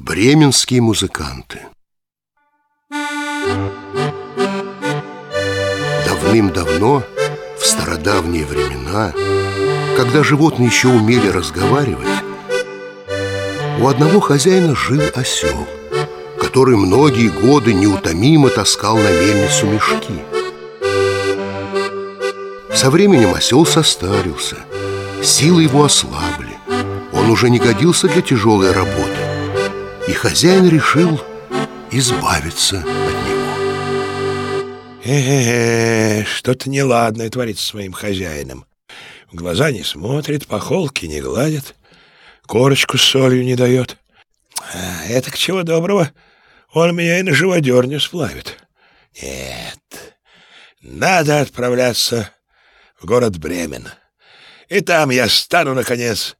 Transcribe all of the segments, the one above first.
Бременские музыканты Давным-давно, в стародавние времена, когда животные еще умели разговаривать, у одного хозяина жил осел, который многие годы неутомимо таскал на мельницу мешки. Со временем осел состарился, силы его ослабли, он уже не годился для тяжелой работы – и хозяин решил избавиться от него. Э-э-э, что-то неладное творится с своим хозяином. В глаза не смотрит, по холке не гладит, корочку с солью не дает. А это к чего доброго, он меня и на живодерню сплавит. Нет, надо отправляться в город Бремен. И там я стану, наконец,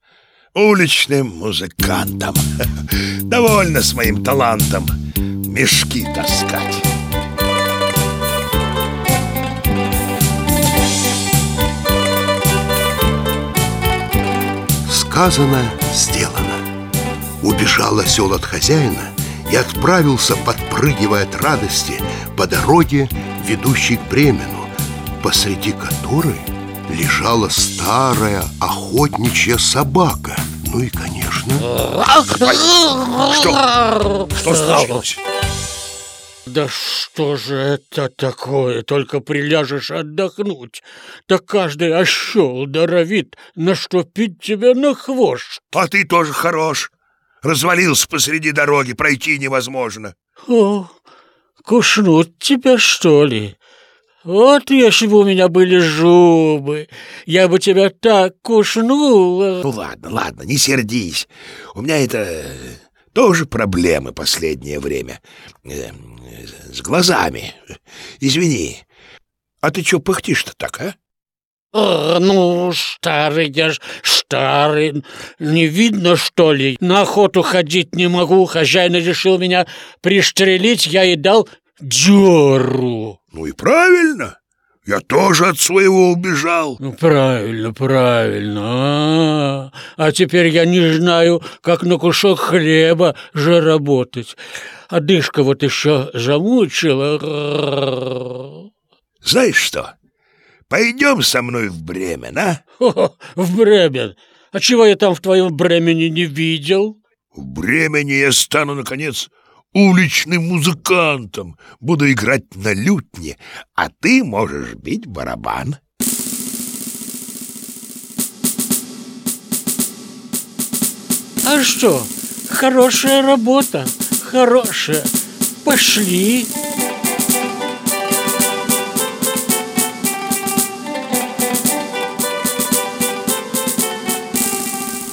уличным музыкантом. Довольно с моим талантом мешки таскать. Сказано, сделано. Убежал осел от хозяина и отправился, подпрыгивая от радости, по дороге, ведущей к Бремену, посреди которой лежала старая охотничья собака. Ну и, конечно... Что? Что случилось? Да что же это такое? Только приляжешь отдохнуть. Да каждый ощел норовит наступить тебе на хвост. А ты тоже хорош. Развалился посреди дороги, пройти невозможно. О, кушнуть тебя, что ли? Вот если бы у меня были зубы, я бы тебя так кушнул. Ну ладно, ладно, не сердись. У меня это тоже проблемы последнее время. Э, с глазами. Извини. А ты чё пыхтишь-то так, а? О, ну, старый я ж, старый. Не видно, что ли? На охоту ходить не могу. Хозяин решил меня пристрелить, я и дал дёру. И правильно. Я тоже от своего убежал. Ну, правильно, правильно. А, -а, а теперь я не знаю, как на кусок хлеба же работать. А дышка вот еще замучила. Знаешь что? Пойдем со мной в Бремен, а? О, в Бремен? А чего я там в твоем Бремене не видел? В Бремене я стану, наконец, уличным музыкантом, буду играть на лютне, а ты можешь бить барабан. А что? Хорошая работа, хорошая. Пошли.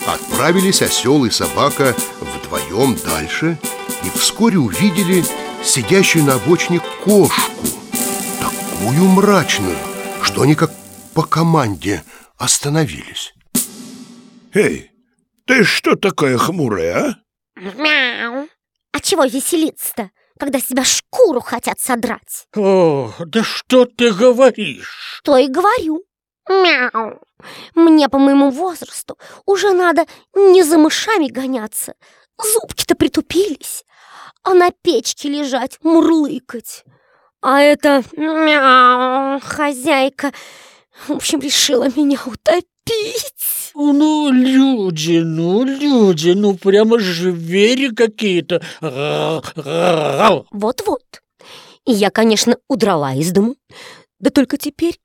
Отправились осел и собака вдвоем дальше – и вскоре увидели сидящую на обочине кошку, такую мрачную, что они как по команде остановились. Эй, ты что такая хмурая, а? Мяу. А чего веселиться-то, когда с себя шкуру хотят содрать? О, да что ты говоришь? Что и говорю. Мяу. Мне по моему возрасту уже надо не за мышами гоняться. Зубки-то притупились а на печке лежать, мурлыкать. А это мяу, хозяйка, в общем, решила меня утопить. Ну, люди, ну, люди, ну, прямо звери какие-то. Вот-вот. И я, конечно, удрала из дому. Да только теперь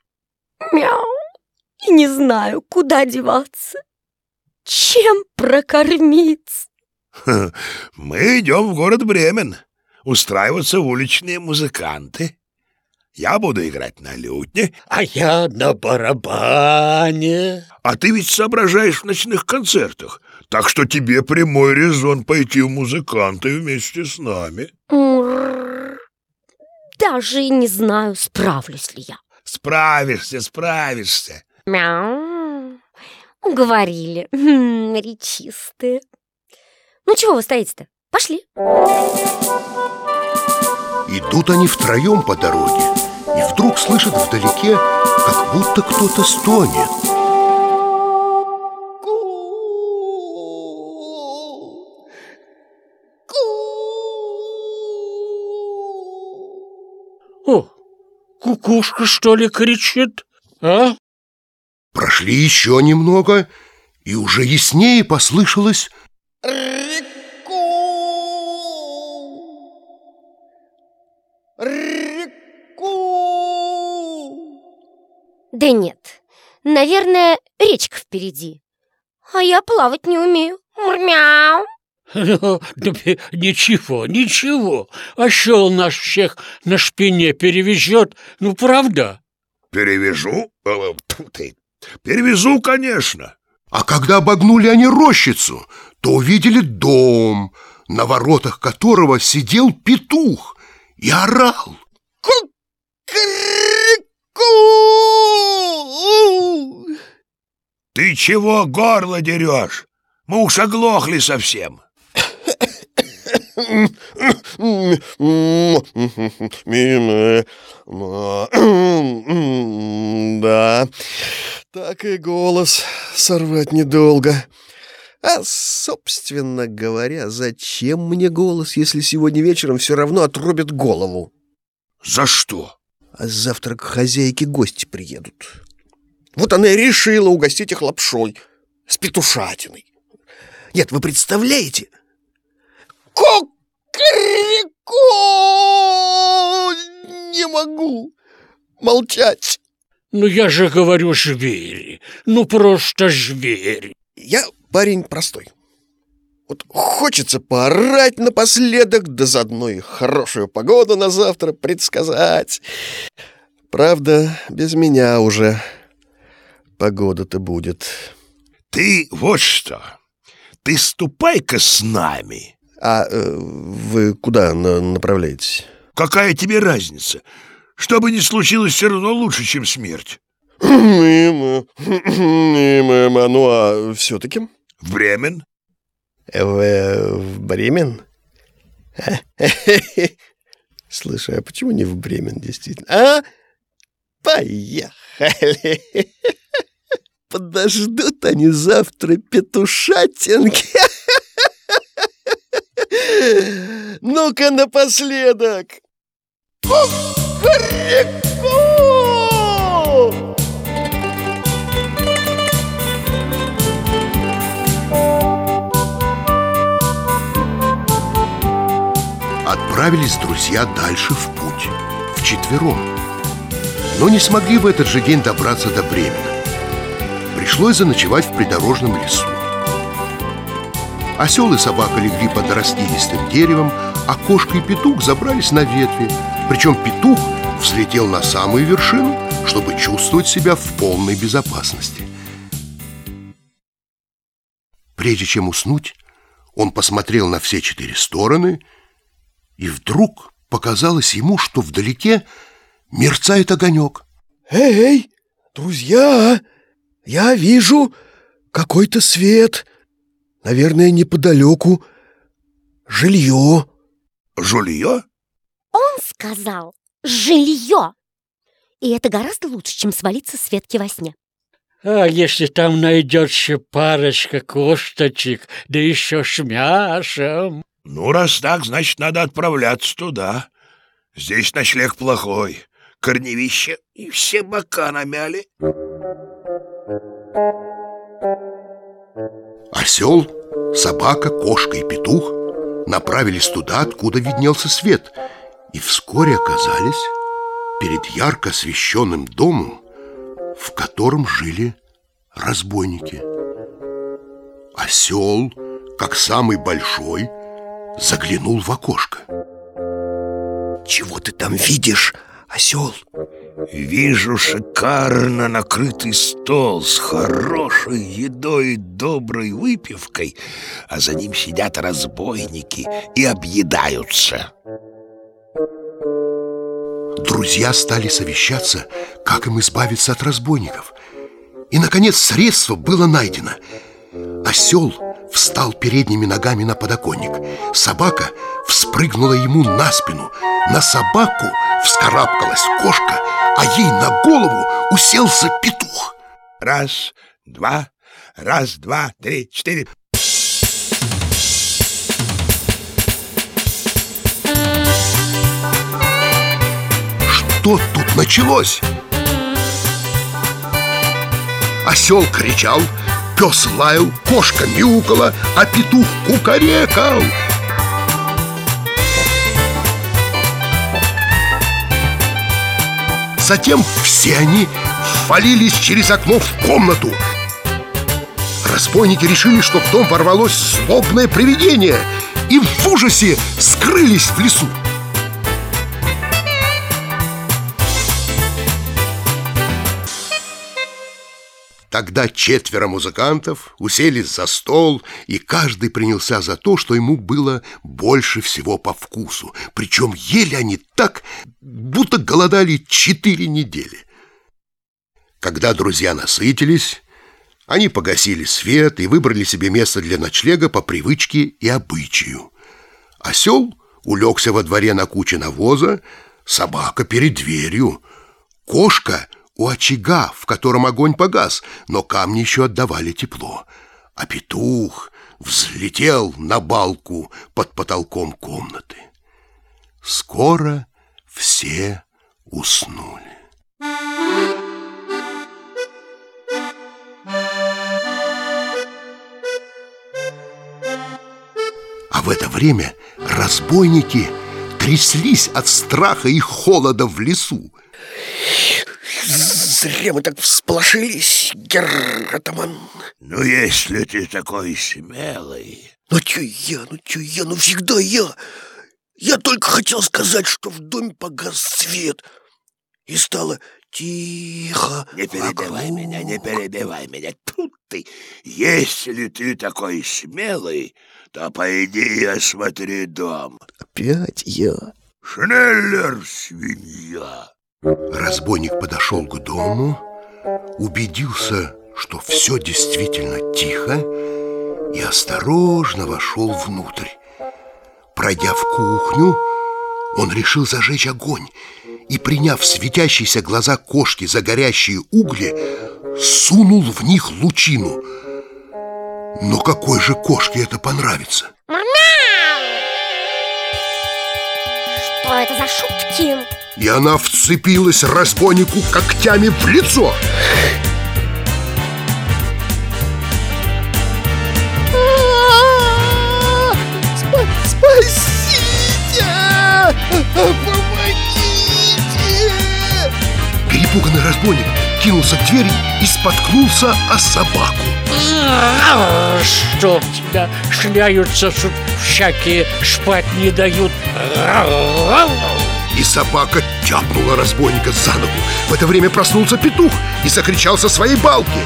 мяу, и не знаю, куда деваться. Чем прокормиться? Мы идем в город Бремен, устраиваться в уличные музыканты. Я буду играть на лютне, а я на барабане. А ты ведь соображаешь в ночных концертах, так что тебе прямой резон пойти в музыканты вместе с нами. Даже не знаю, справлюсь ли я. Справишься, справишься. Мяу. Уговорили. Речистые. Ну чего вы стоите-то? Пошли Идут они втроем по дороге И вдруг слышат вдалеке, как будто кто-то стонет О, кукушка, что ли, кричит, а? Прошли еще немного, и уже яснее послышалось Реку! Реку! Да нет, наверное, речка впереди. А я плавать не умею. Мурмяу. Ничего, ничего. Осел наш всех на спине перевезет. Ну, правда? Перевяжу? Э, ты. Перевезу, конечно. А когда обогнули они рощицу, то увидели дом, на воротах которого сидел петух и орал. Кукареку! Ты чего горло дерешь? Мы уж оглохли совсем. Да, так и голос сорвать недолго. А, собственно говоря, зачем мне голос, если сегодня вечером все равно отрубят голову? За что? А завтра к хозяйке гости приедут. Вот она и решила угостить их лапшой с петушатиной. Нет, вы представляете? Кукареку! Не могу молчать. Ну, я же говорю, звери. Ну, просто звери. Я парень простой. Вот хочется поорать напоследок, да заодно и хорошую погоду на завтра предсказать. Правда, без меня уже погода-то будет. Ты вот что. Ты ступай-ка с нами. А э, вы куда на- направляетесь? Какая тебе разница? Что бы ни случилось, все равно лучше, чем смерть. Мимо, мимо, ну а все-таки? В Бремен? В, в Бремен? Слушай, а почему не в Бремен, действительно? А? Поехали! Подождут они завтра петушатинки. Ну-ка напоследок. Кукареку! Отправились друзья дальше в путь, вчетвером. Но не смогли в этот же день добраться до Бремена. Пришлось заночевать в придорожном лесу. Осел и собака легли под растилистым деревом, а кошка и петух забрались на ветви. Причем петух взлетел на самую вершину, чтобы чувствовать себя в полной безопасности. Прежде чем уснуть, он посмотрел на все четыре стороны, и вдруг показалось ему, что вдалеке мерцает огонек. Эй, друзья, я вижу какой-то свет. Наверное, неподалеку жилье. Жулье? Он сказал «жилье». И это гораздо лучше, чем свалиться с ветки во сне. А если там найдется парочка косточек, да еще с мясом? Ну, раз так, значит, надо отправляться туда. Здесь ночлег плохой. Корневище и все бока намяли. Осел, собака, кошка и петух направились туда, откуда виднелся свет, и вскоре оказались перед ярко освещенным домом, в котором жили разбойники. Осел, как самый большой, заглянул в окошко. Чего ты там видишь, осел? Вижу шикарно накрытый стол с хорошей едой и доброй выпивкой, а за ним сидят разбойники и объедаются. Друзья стали совещаться, как им избавиться от разбойников. И, наконец, средство было найдено. Осел встал передними ногами на подоконник. Собака вспрыгнула ему на спину. На собаку вскарабкалась кошка, а ей на голову уселся петух. Раз, два, раз, два, три, четыре. Что тут началось? Осел кричал, пес лаял, кошка мяукала, а петух кукарекал. Затем все они ввалились через окно в комнату. Разбойники решили, что в дом ворвалось злобное привидение и в ужасе скрылись в лесу. Тогда четверо музыкантов уселись за стол, и каждый принялся за то, что ему было больше всего по вкусу. Причем ели они так, будто голодали четыре недели. Когда друзья насытились, они погасили свет и выбрали себе место для ночлега по привычке и обычаю. Осел улегся во дворе на куче навоза, собака перед дверью, кошка — у очага, в котором огонь погас, но камни еще отдавали тепло. А петух взлетел на балку под потолком комнаты. Скоро все уснули. А в это время разбойники тряслись от страха и холода в лесу. Зря мы так всполошились, герратаман. Ну, если ты такой смелый... Ну, чё я, ну, чё я, ну, всегда я. Я только хотел сказать, что в доме погас свет. И стало тихо. Не перебивай вокруг. меня, не перебивай меня. Тут ты. Если ты такой смелый, то пойди и осмотри дом. Опять я. Шнеллер, свинья. Разбойник подошел к дому, убедился, что все действительно тихо, и осторожно вошел внутрь. Пройдя в кухню, он решил зажечь огонь и, приняв светящиеся глаза кошки за горящие угли, сунул в них лучину. Но какой же кошке это понравится? Что это за шутки? и она вцепилась разбойнику когтями в лицо. Спасите! Помогите! Перепуганный разбойник кинулся к двери и споткнулся о собаку. Чтоб тебя шляются всякие шпать не дают. И собака тяпнула разбойника за ногу. В это время проснулся петух и закричал со своей балки.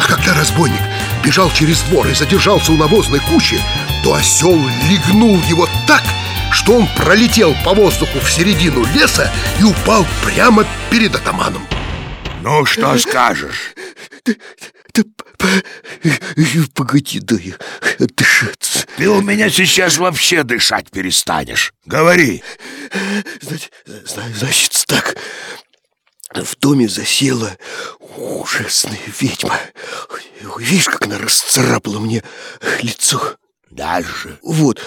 А когда разбойник бежал через двор и задержался у навозной кучи То осел легнул его так, что он пролетел по воздуху в середину леса и упал прямо перед атаманом. Ну, что скажешь? Погоди, дай отдышаться. Ты у меня сейчас вообще дышать перестанешь. Говори. Значит, значит так. В доме засела ужасная ведьма. Видишь, как она расцарапала мне лицо. Дальше. Вот,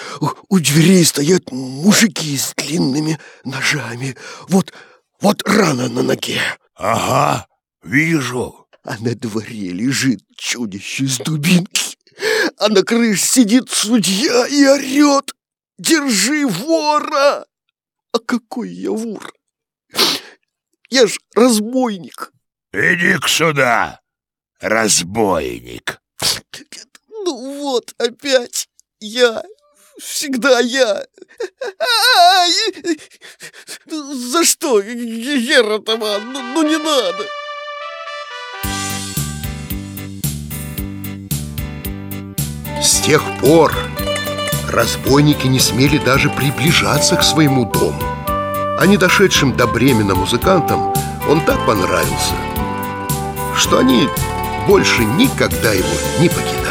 у дверей стоят мужики с длинными ножами. Вот, вот рана на ноге. Ага, вижу а на дворе лежит чудище с дубинки, а на крыше сидит судья и орет «Держи вора!» А какой я вор? Я ж разбойник. Иди к сюда, разбойник. Ну вот, опять я, всегда я. За что, Гера Таман, ну, ну не надо. Тех пор разбойники не смели даже приближаться к своему дому. А не дошедшим до Бремена музыкантам он так понравился, что они больше никогда его не покидали.